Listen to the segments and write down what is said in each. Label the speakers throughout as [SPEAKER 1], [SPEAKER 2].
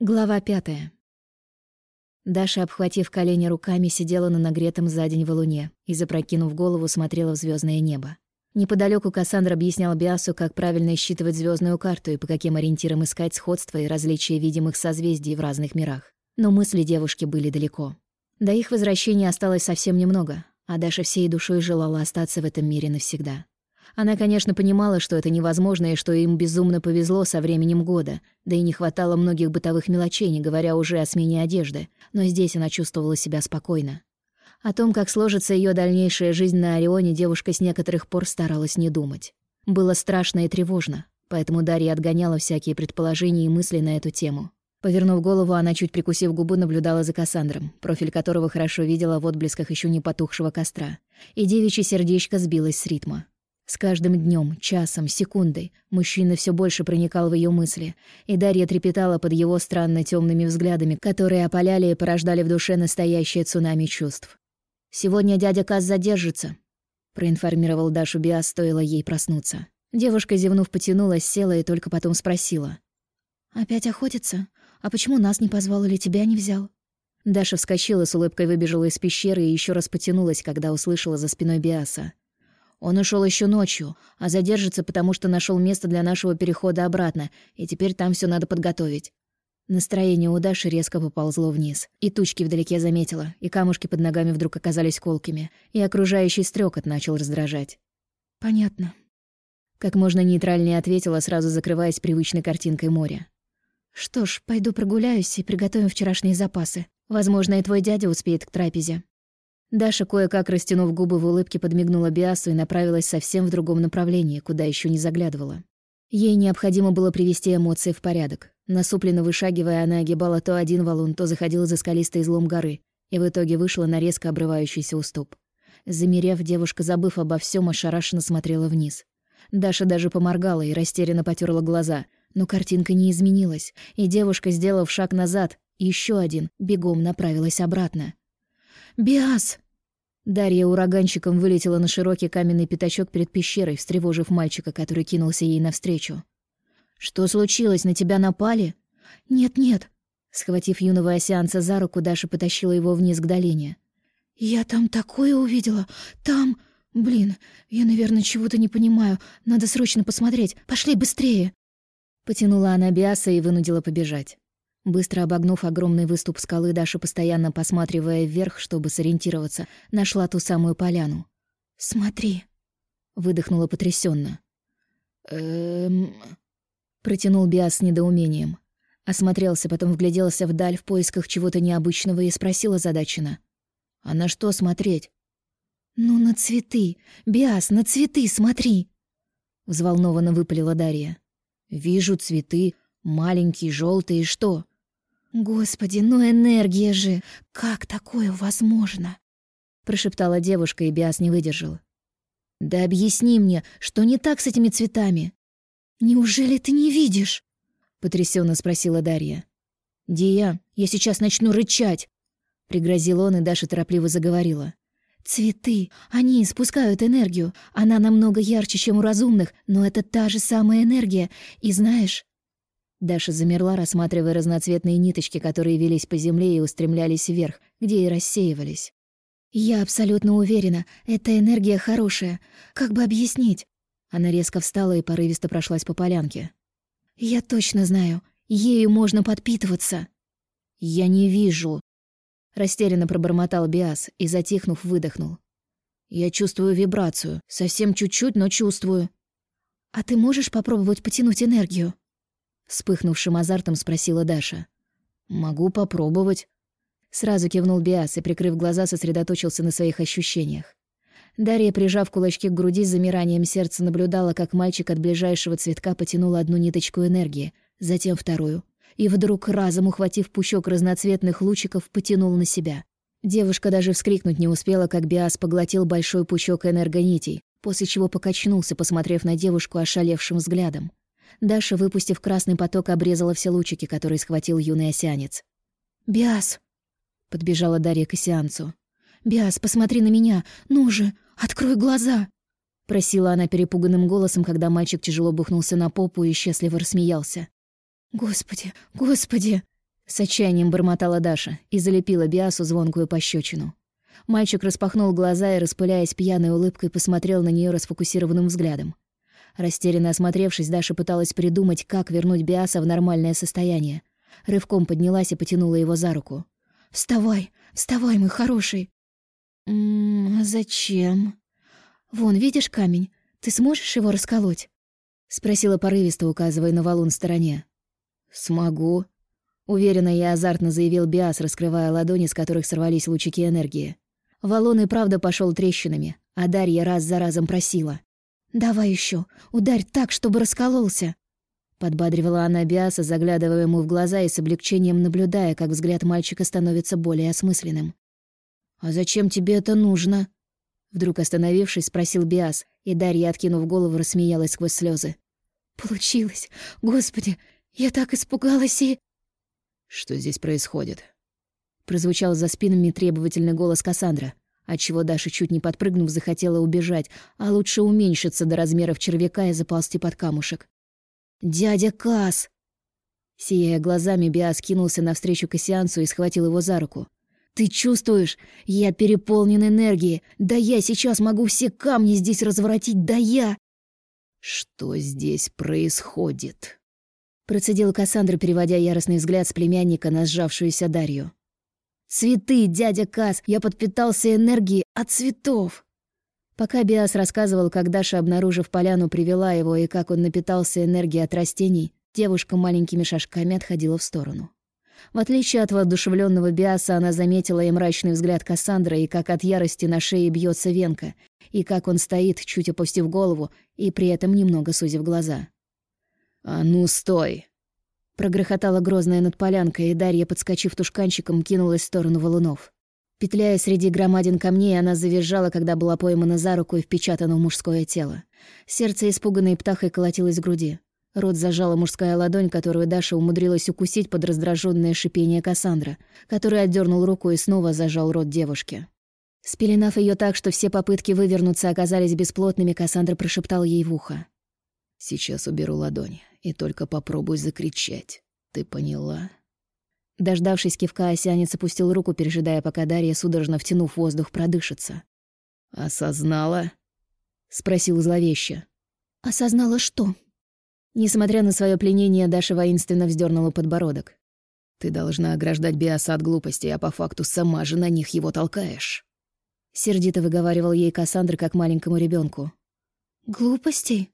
[SPEAKER 1] Глава пятая. Даша, обхватив колени руками, сидела на нагретом за день валуне и, запрокинув голову, смотрела в звездное небо. Неподалеку Кассандра объяснял Биасу, как правильно считывать звездную карту и по каким ориентирам искать сходства и различия видимых созвездий в разных мирах. Но мысли девушки были далеко. До их возвращения осталось совсем немного, а Даша всей душой желала остаться в этом мире навсегда. Она, конечно, понимала, что это невозможно и что им безумно повезло со временем года, да и не хватало многих бытовых мелочей, не говоря уже о смене одежды, но здесь она чувствовала себя спокойно. О том, как сложится ее дальнейшая жизнь на Орионе, девушка с некоторых пор старалась не думать. Было страшно и тревожно, поэтому Дарья отгоняла всякие предположения и мысли на эту тему. Повернув голову, она, чуть прикусив губу, наблюдала за Кассандром, профиль которого хорошо видела в отблесках еще не потухшего костра. И девичье сердечко сбилось с ритма. С каждым днем, часом, секундой мужчина все больше проникал в ее мысли, и Дарья трепетала под его странно темными взглядами, которые опаляли и порождали в душе настоящее цунами чувств. «Сегодня дядя Каз задержится», — проинформировал Дашу Биас, стоило ей проснуться. Девушка, зевнув, потянулась, села и только потом спросила. «Опять охотится? А почему нас не позвал или тебя не взял?» Даша вскочила, с улыбкой выбежала из пещеры и еще раз потянулась, когда услышала за спиной Биаса. Он ушел еще ночью, а задержится, потому что нашел место для нашего перехода обратно, и теперь там все надо подготовить. Настроение у Даши резко поползло вниз. И тучки вдалеке заметила, и камушки под ногами вдруг оказались колкими, и окружающий стрекот начал раздражать. «Понятно». Как можно нейтральнее ответила, сразу закрываясь привычной картинкой моря. «Что ж, пойду прогуляюсь и приготовим вчерашние запасы. Возможно, и твой дядя успеет к трапезе». Даша, кое-как растянув губы в улыбке, подмигнула Биасу и направилась совсем в другом направлении, куда еще не заглядывала. Ей необходимо было привести эмоции в порядок. Насупленно вышагивая, она огибала то один валун, то заходила за скалистый излом горы, и в итоге вышла на резко обрывающийся уступ. Замерев, девушка, забыв обо всем, ошарашенно смотрела вниз. Даша даже поморгала и растерянно потерла глаза, но картинка не изменилась, и девушка, сделав шаг назад, еще один, бегом направилась обратно. «Биас!» Дарья ураганчиком вылетела на широкий каменный пятачок перед пещерой, встревожив мальчика, который кинулся ей навстречу. «Что случилось? На тебя напали?» «Нет-нет». Схватив юного осянца за руку, Даша потащила его вниз к долине. «Я там такое увидела! Там... Блин, я, наверное, чего-то не понимаю. Надо срочно посмотреть. Пошли быстрее!» Потянула она Биаса и вынудила побежать. Быстро обогнув огромный выступ скалы, Даша, постоянно посматривая вверх, чтобы сориентироваться, нашла ту самую поляну. «Смотри», — выдохнула потрясенно. «Эм...» — протянул Биас с недоумением. Осмотрелся, потом вгляделся вдаль в поисках чего-то необычного и спросил озадаченно. «А на что смотреть?» «Ну, на цветы! Биас, на цветы смотри!» Взволнованно выпалила Дарья. «Вижу цветы, маленькие, желтые, что?» «Господи, ну энергия же! Как такое возможно?» Прошептала девушка, и Биас не выдержал. «Да объясни мне, что не так с этими цветами?» «Неужели ты не видишь?» Потрясенно спросила Дарья. «Дия, я сейчас начну рычать!» Пригрозил он, и Даша торопливо заговорила. «Цветы, они испускают энергию. Она намного ярче, чем у разумных, но это та же самая энергия. И знаешь, Даша замерла, рассматривая разноцветные ниточки, которые велись по земле и устремлялись вверх, где и рассеивались. «Я абсолютно уверена, эта энергия хорошая. Как бы объяснить?» Она резко встала и порывисто прошлась по полянке. «Я точно знаю, ею можно подпитываться». «Я не вижу», — растерянно пробормотал Биас и, затихнув, выдохнул. «Я чувствую вибрацию. Совсем чуть-чуть, но чувствую». «А ты можешь попробовать потянуть энергию?» Вспыхнувшим азартом спросила Даша. «Могу попробовать». Сразу кивнул Биас и, прикрыв глаза, сосредоточился на своих ощущениях. Дарья, прижав кулачки к груди с замиранием сердца, наблюдала, как мальчик от ближайшего цветка потянул одну ниточку энергии, затем вторую. И вдруг, разом ухватив пучок разноцветных лучиков, потянул на себя. Девушка даже вскрикнуть не успела, как Биас поглотил большой пучок энергонитей, после чего покачнулся, посмотрев на девушку ошалевшим взглядом. Даша, выпустив красный поток, обрезала все лучики, которые схватил юный осянец. «Биас!» — подбежала Дарья к осянцу. «Биас, посмотри на меня! Ну же, открой глаза!» Просила она перепуганным голосом, когда мальчик тяжело бухнулся на попу и счастливо рассмеялся. «Господи, господи!» С отчаянием бормотала Даша и залепила Биасу звонкую пощечину. Мальчик распахнул глаза и, распыляясь пьяной улыбкой, посмотрел на нее расфокусированным взглядом. Растерянно осмотревшись, Даша пыталась придумать, как вернуть Биаса в нормальное состояние. Рывком поднялась и потянула его за руку. «Вставай! Вставай, мой хороший!» «М -м, «Зачем?» «Вон, видишь камень? Ты сможешь его расколоть?» — спросила порывисто, указывая на валун в стороне. «Смогу», — уверенно и азартно заявил Биас, раскрывая ладони, с которых сорвались лучики энергии. Валун и правда пошел трещинами, а Дарья раз за разом просила. «Давай еще, ударь так, чтобы раскололся!» Подбадривала она Биаса, заглядывая ему в глаза и с облегчением наблюдая, как взгляд мальчика становится более осмысленным. «А зачем тебе это нужно?» Вдруг остановившись, спросил Биас, и Дарья, откинув голову, рассмеялась сквозь слезы. «Получилось! Господи, я так испугалась и...» «Что здесь происходит?» Прозвучал за спинами требовательный голос Кассандра, отчего Даша, чуть не подпрыгнув, захотела убежать, а лучше уменьшиться до размеров червяка и заползти под камушек. «Дядя Кас!» Сияя глазами, Биас кинулся навстречу Кассиансу и схватил его за руку. «Ты чувствуешь? Я переполнен энергией. Да я сейчас могу все камни здесь разворотить, да я...» «Что здесь происходит?» Процедил Кассандра, переводя яростный взгляд с племянника на сжавшуюся Дарью. «Цветы, дядя Кас! Я подпитался энергией от цветов!» Пока Биас рассказывал, как Даша, обнаружив поляну, привела его и как он напитался энергией от растений, девушка маленькими шажками отходила в сторону. В отличие от воодушевленного Биаса, она заметила и мрачный взгляд Кассандры, и как от ярости на шее бьется венка, и как он стоит, чуть опустив голову, и при этом немного сузив глаза. «А ну, стой!» Прогрохотала грозная над полянкой, и Дарья, подскочив тушканчиком, кинулась в сторону валунов. Петляя среди громадин камней, она завизжала, когда была поймана за руку и впечатана в мужское тело. Сердце испуганной птахой колотилось в груди. Рот зажала мужская ладонь, которую Даша умудрилась укусить под раздраженное шипение Кассандра, который отдернул руку и снова зажал рот девушки. Спеленав ее так, что все попытки вывернуться оказались бесплотными, Кассандра прошептал ей в ухо. «Сейчас уберу ладонь, и только попробуй закричать. Ты поняла?» Дождавшись кивка, осянец опустил руку, пережидая, пока Дарья, судорожно втянув воздух, продышится. «Осознала?» — спросил зловеще. «Осознала что?» Несмотря на свое пленение, Даша воинственно вздернула подбородок. «Ты должна ограждать Биаса от глупостей, а по факту сама же на них его толкаешь». Сердито выговаривал ей Кассандр как маленькому ребенку. «Глупостей?»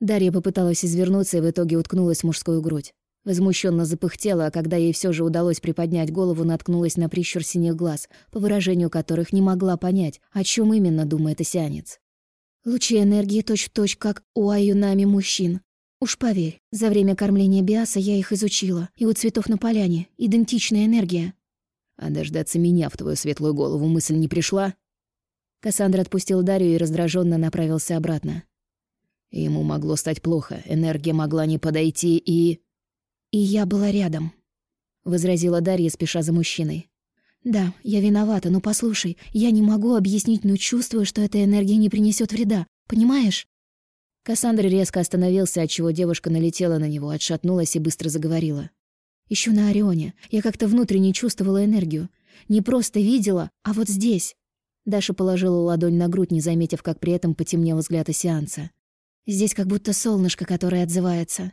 [SPEAKER 1] Дарья попыталась извернуться и в итоге уткнулась в мужскую грудь. Возмущенно запыхтела, а когда ей все же удалось приподнять голову, наткнулась на прищур синих глаз, по выражению которых не могла понять, о чем именно думает осянец. Лучи энергии точь-в-точь, -точь, как у аюнами мужчин. Уж поверь, за время кормления Биаса я их изучила, и у цветов на поляне идентичная энергия. А дождаться меня в твою светлую голову мысль не пришла? Кассандра отпустил Дарью и раздраженно направился обратно. Ему могло стать плохо, энергия могла не подойти и... «И я была рядом», — возразила Дарья, спеша за мужчиной. «Да, я виновата, но послушай, я не могу объяснить, но чувствую, что эта энергия не принесет вреда, понимаешь?» Кассандра резко остановился, отчего девушка налетела на него, отшатнулась и быстро заговорила. Еще на Орионе я как-то внутренне чувствовала энергию. Не просто видела, а вот здесь». Даша положила ладонь на грудь, не заметив, как при этом потемнел взгляд сеанса. «Здесь как будто солнышко, которое отзывается».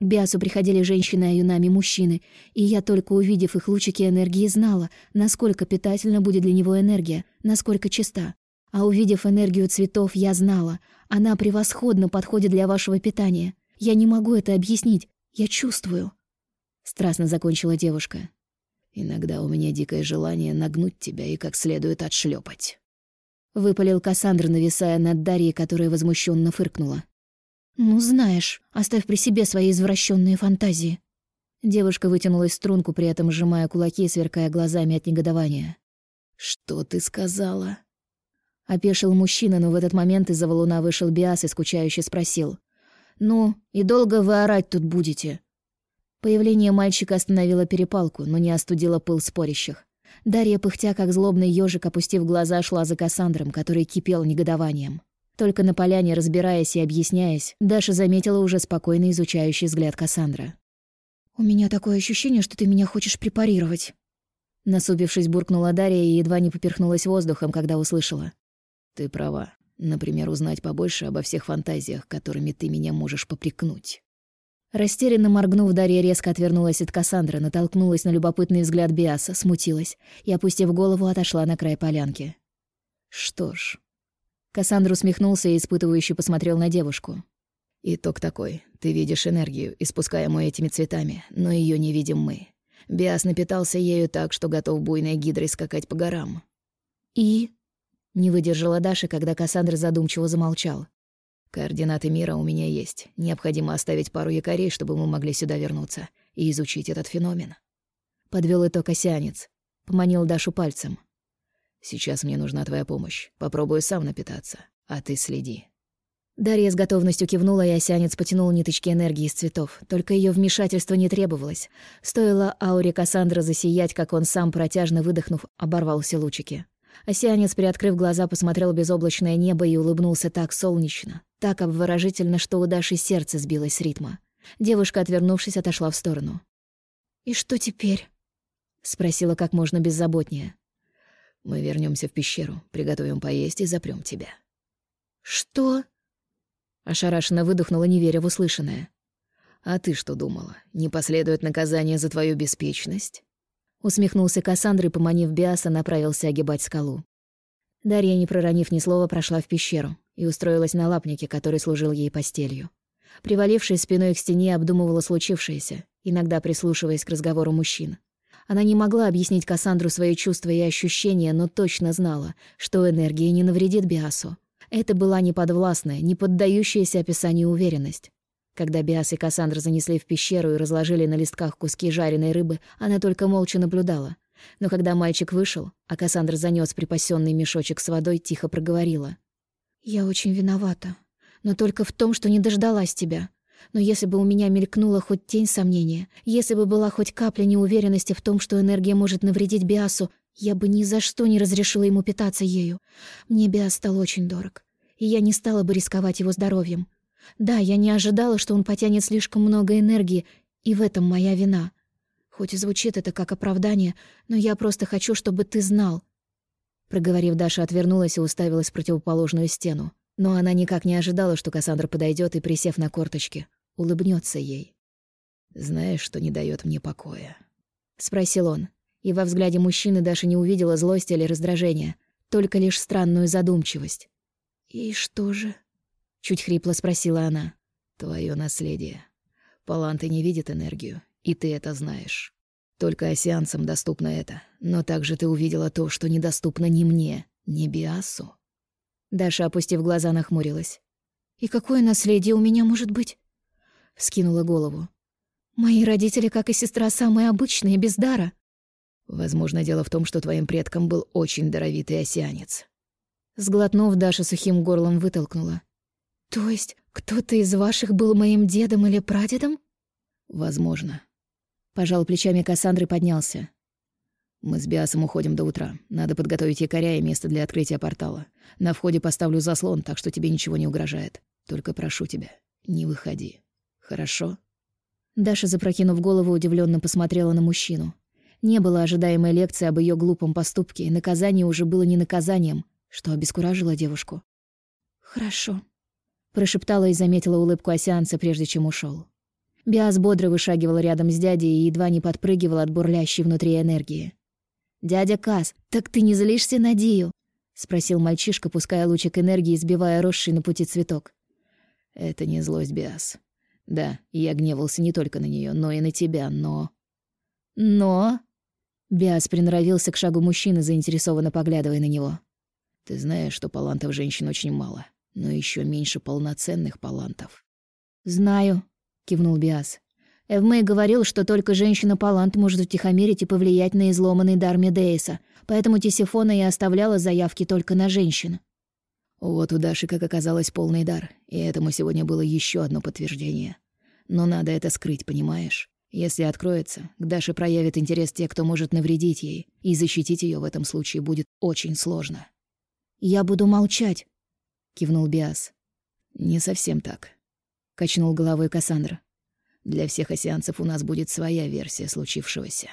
[SPEAKER 1] К Биасу приходили женщины, а юнами мужчины, и я, только увидев их лучики энергии, знала, насколько питательна будет для него энергия, насколько чиста. А увидев энергию цветов, я знала, она превосходно подходит для вашего питания. Я не могу это объяснить. Я чувствую. Страстно закончила девушка. Иногда у меня дикое желание нагнуть тебя и как следует отшлепать. Выпалил Кассандр, нависая над Дарьей, которая возмущенно фыркнула. «Ну, знаешь, оставь при себе свои извращенные фантазии». Девушка вытянулась струнку, при этом сжимая кулаки и сверкая глазами от негодования. «Что ты сказала?» Опешил мужчина, но в этот момент из-за валуна вышел Биас и скучающе спросил. «Ну, и долго вы орать тут будете?» Появление мальчика остановило перепалку, но не остудило пыл спорящих. Дарья, пыхтя как злобный ежик, опустив глаза, шла за Кассандром, который кипел негодованием. Только на поляне, разбираясь и объясняясь, Даша заметила уже спокойно изучающий взгляд Кассандра. «У меня такое ощущение, что ты меня хочешь препарировать». Насупившись, буркнула Дарья и едва не поперхнулась воздухом, когда услышала.
[SPEAKER 2] «Ты права. Например, узнать побольше обо всех фантазиях, которыми ты меня можешь попрекнуть».
[SPEAKER 1] Растерянно моргнув, Дарья резко отвернулась от Кассандры, натолкнулась на любопытный взгляд Биаса, смутилась и, опустив голову, отошла на край полянки.
[SPEAKER 2] «Что ж...»
[SPEAKER 1] Кассандра усмехнулся и испытывающе посмотрел на девушку.
[SPEAKER 2] «Итог такой. Ты видишь энергию, испускаемую этими цветами, но ее не видим мы. Биас напитался ею так, что готов буйной гидрой скакать по горам».
[SPEAKER 1] «И?» — не выдержала Даша, когда Кассандра задумчиво замолчал.
[SPEAKER 2] Координаты мира у меня есть. Необходимо оставить пару якорей, чтобы мы могли сюда вернуться и изучить этот феномен.
[SPEAKER 1] Подвел итог осянец. Поманил Дашу пальцем.
[SPEAKER 2] Сейчас мне нужна твоя помощь. Попробую сам напитаться, а ты следи.
[SPEAKER 1] Дарья с готовностью кивнула, и осянец потянул ниточки энергии из цветов. Только ее вмешательство не требовалось. Стоило ауре Кассандра засиять, как он сам, протяжно выдохнув, оборвал все лучики. Осянец, приоткрыв глаза, посмотрел безоблачное небо и улыбнулся так солнечно, так обворожительно, что у Даши сердце сбилось с ритма. Девушка, отвернувшись, отошла в сторону. «И что теперь?» — спросила как можно беззаботнее.
[SPEAKER 2] «Мы вернемся в пещеру, приготовим поесть и запрем тебя».
[SPEAKER 1] «Что?»
[SPEAKER 2] Ошарашенно выдохнула, не веря в услышанное. «А ты что думала? Не последует наказание за твою беспечность?»
[SPEAKER 1] Усмехнулся Кассандра и, поманив Биаса, направился огибать скалу. Дарья, не проронив ни слова, прошла в пещеру и устроилась на лапнике, который служил ей постелью. Привалившись спиной к стене, обдумывала случившееся, иногда прислушиваясь к разговору мужчин. Она не могла объяснить Кассандру свои чувства и ощущения, но точно знала, что энергия не навредит Биасу. Это была неподвластная, не поддающаяся описанию уверенность. Когда Биас и Кассандра занесли в пещеру и разложили на листках куски жареной рыбы, она только молча наблюдала. Но когда мальчик вышел, а Кассандра занёс припасенный мешочек с водой, тихо проговорила. «Я очень виновата. Но только в том, что не дождалась тебя. Но если бы у меня мелькнула хоть тень сомнения, если бы была хоть капля неуверенности в том, что энергия может навредить Биасу, я бы ни за что не разрешила ему питаться ею. Мне Биас стал очень дорог, и я не стала бы рисковать его здоровьем. Да, я не ожидала, что он потянет слишком много энергии, и в этом моя вина. Хоть и звучит это как оправдание, но я просто хочу, чтобы ты знал. Проговорив, Даша отвернулась и уставилась в противоположную стену. Но она никак не ожидала, что Кассандра подойдет и, присев на корточки, улыбнется ей.
[SPEAKER 2] «Знаешь, что не дает мне покоя?»
[SPEAKER 1] — спросил он. И во взгляде мужчины Даша не увидела злости или раздражения, только лишь странную задумчивость. «И что же?» Чуть хрипло спросила она.
[SPEAKER 2] Твое наследие. Паланты не видит энергию, и ты это знаешь. Только осеанцам доступно это. Но также ты увидела то, что недоступно ни мне, ни Биасу.
[SPEAKER 1] Даша, опустив глаза, нахмурилась. «И какое наследие у меня может быть?» Вскинула голову. «Мои родители, как и сестра, самые обычные, без дара».
[SPEAKER 2] «Возможно, дело в том, что твоим предком был очень даровитый осянец».
[SPEAKER 1] Сглотнув, Даша сухим горлом вытолкнула. «То есть кто-то из ваших был моим дедом или прадедом?»
[SPEAKER 2] «Возможно».
[SPEAKER 1] Пожал плечами Кассандры и поднялся.
[SPEAKER 2] «Мы с Биасом уходим до утра. Надо подготовить якоря и место для открытия портала. На входе поставлю заслон, так что тебе ничего не угрожает. Только прошу тебя, не выходи. Хорошо?»
[SPEAKER 1] Даша, запрокинув голову, удивленно посмотрела на мужчину. Не было ожидаемой лекции об ее глупом поступке, и наказание уже было не наказанием, что обескуражило девушку. «Хорошо», Прошептала и заметила улыбку осянца, прежде чем ушел. Биас бодро вышагивал рядом с дядей и едва не подпрыгивал от бурлящей внутри энергии. «Дядя Кас, так ты не злишься на Дию?» — спросил мальчишка, пуская лучик энергии, сбивая росший на пути цветок.
[SPEAKER 2] «Это не злость, Биас. Да, я гневался не только на нее, но и на тебя, но...»
[SPEAKER 1] «Но...» Биас приноровился к шагу мужчины, заинтересованно поглядывая на него.
[SPEAKER 2] «Ты знаешь, что палантов женщин очень мало но еще меньше полноценных палантов.
[SPEAKER 1] «Знаю», — кивнул Биас. «Эвмэй говорил, что только женщина-палант может утихомирить и повлиять на изломанный дар Медеиса, поэтому Тисифона и оставляла заявки только на женщин».
[SPEAKER 2] Вот у Даши, как оказалось, полный дар, и этому сегодня было еще одно подтверждение. Но надо это скрыть, понимаешь? Если откроется, к Даше проявит интерес те, кто может навредить ей, и защитить ее в этом случае будет очень сложно.
[SPEAKER 1] «Я буду молчать», кивнул Биас.
[SPEAKER 2] Не совсем так,
[SPEAKER 1] качнул головой Кассандра.
[SPEAKER 2] Для всех осеанцев у нас будет своя версия случившегося.